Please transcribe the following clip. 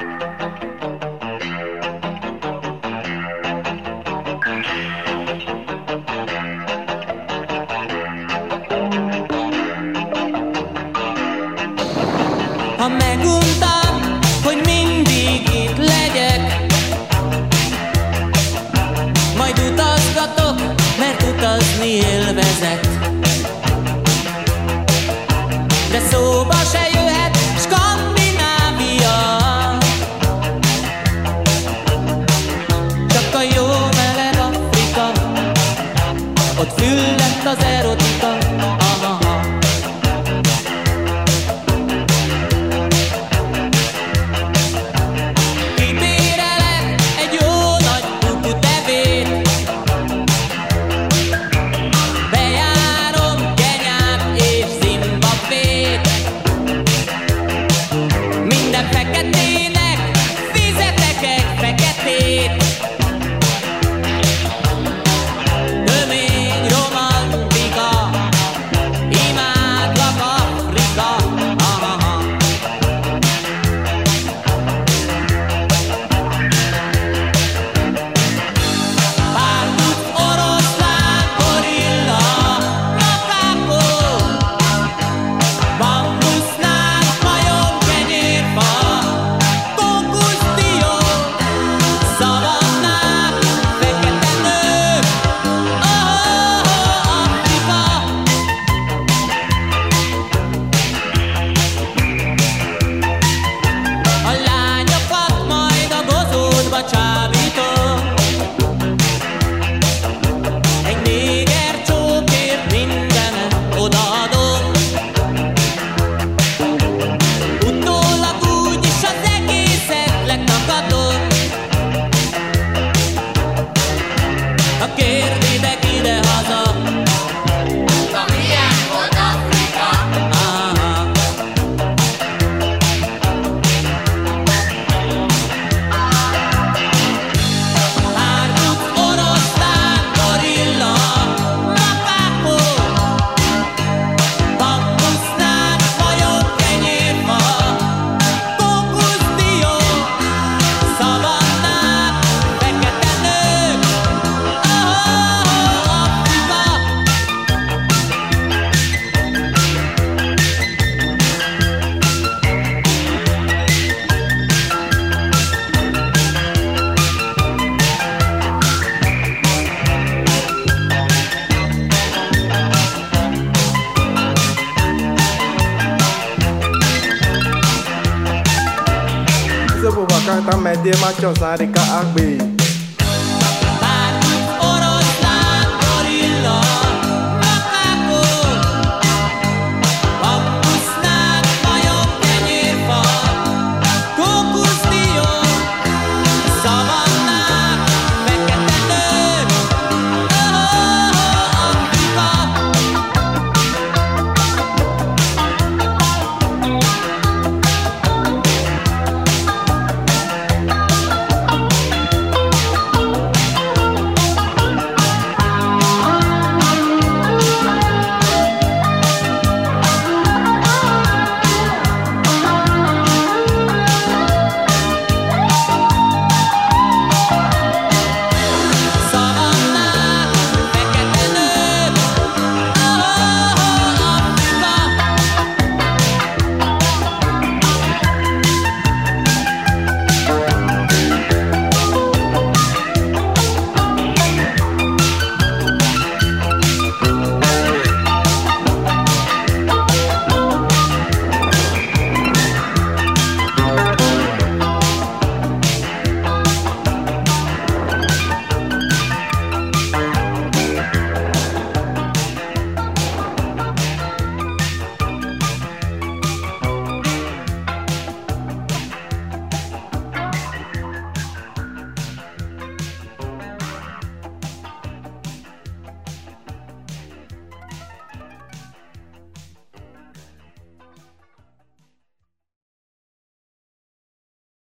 A me gusta much I Jakarta media macam Sarika Akbi